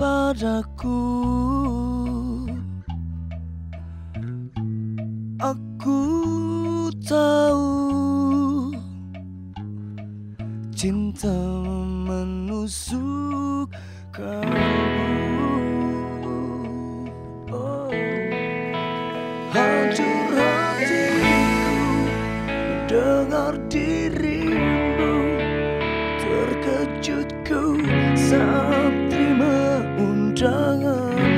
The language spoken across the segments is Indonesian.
padaku Aku tahu Cinta menusuk kalbu oh. Hancur hatiku Mendengar dirimu Terkejutku saat terima undangan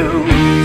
you.